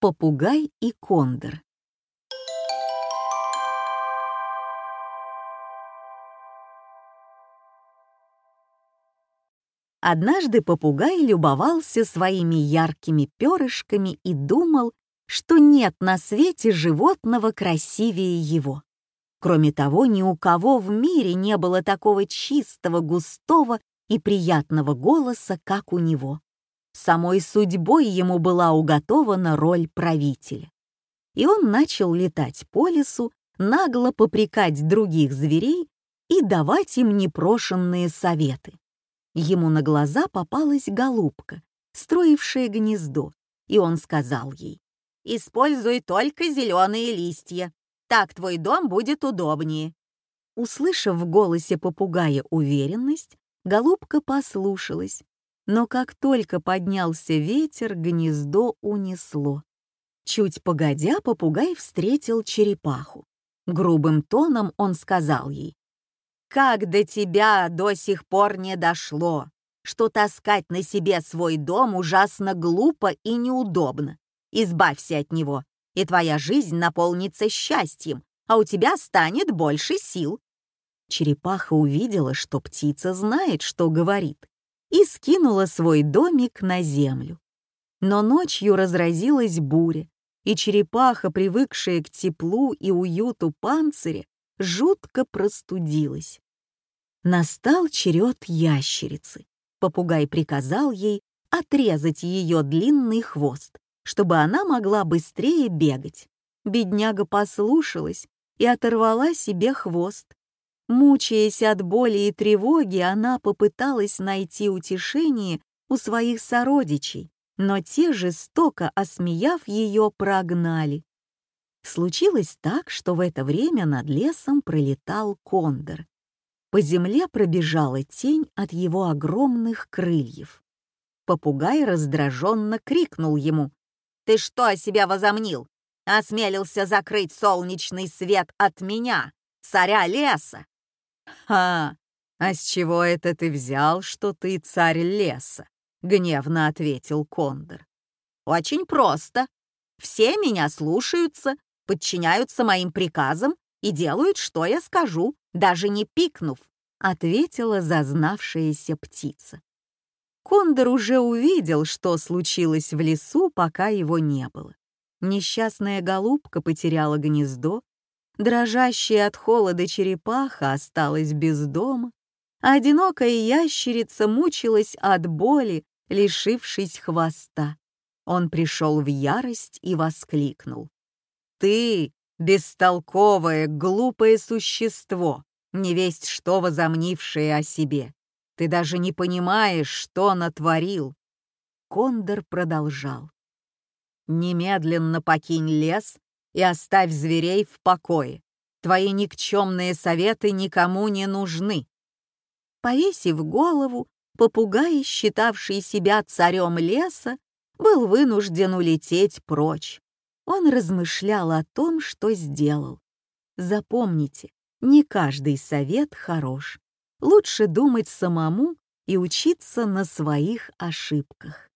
Попугай и кондор. Однажды попугай любовался своими яркими перышками и думал, что нет на свете животного красивее его. Кроме того, ни у кого в мире не было такого чистого, густого и приятного голоса, как у него. Самой судьбой ему была уготована роль правителя. И он начал летать по лесу, нагло попрекать других зверей и давать им непрошенные советы. Ему на глаза попалась голубка, строившая гнездо, и он сказал ей, «Используй только зеленые листья, так твой дом будет удобнее». Услышав в голосе попугая уверенность, голубка послушалась, но как только поднялся ветер, гнездо унесло. Чуть погодя, попугай встретил черепаху. Грубым тоном он сказал ей, как до тебя до сих пор не дошло, что таскать на себе свой дом ужасно глупо и неудобно. Избавься от него, и твоя жизнь наполнится счастьем, а у тебя станет больше сил. Черепаха увидела, что птица знает, что говорит, и скинула свой домик на землю. Но ночью разразилась буря, и черепаха, привыкшая к теплу и уюту панциря, жутко простудилась. Настал черед ящерицы. Попугай приказал ей отрезать ее длинный хвост, чтобы она могла быстрее бегать. Бедняга послушалась и оторвала себе хвост. Мучаясь от боли и тревоги, она попыталась найти утешение у своих сородичей, но те, жестоко осмеяв ее, прогнали. Случилось так, что в это время над лесом пролетал кондор. По земле пробежала тень от его огромных крыльев. Попугай раздраженно крикнул ему. «Ты что о себя возомнил? Осмелился закрыть солнечный свет от меня, царя леса?» «Ха! А с чего это ты взял, что ты царь леса?» — гневно ответил Кондор. «Очень просто. Все меня слушаются, подчиняются моим приказам и делают, что я скажу, даже не пикнув», — ответила зазнавшаяся птица. Кондор уже увидел, что случилось в лесу, пока его не было. Несчастная голубка потеряла гнездо, дрожащая от холода черепаха осталась без дома, а одинокая ящерица мучилась от боли, лишившись хвоста. Он пришел в ярость и воскликнул. Ты, бестолковое, глупое существо, невесть что возомнившее о себе. Ты даже не понимаешь, что натворил. Кондор продолжал. Немедленно покинь лес и оставь зверей в покое. Твои никчемные советы никому не нужны. Повесив голову, попугай, считавший себя царем леса, был вынужден улететь прочь он размышлял о том, что сделал. Запомните, не каждый совет хорош. Лучше думать самому и учиться на своих ошибках.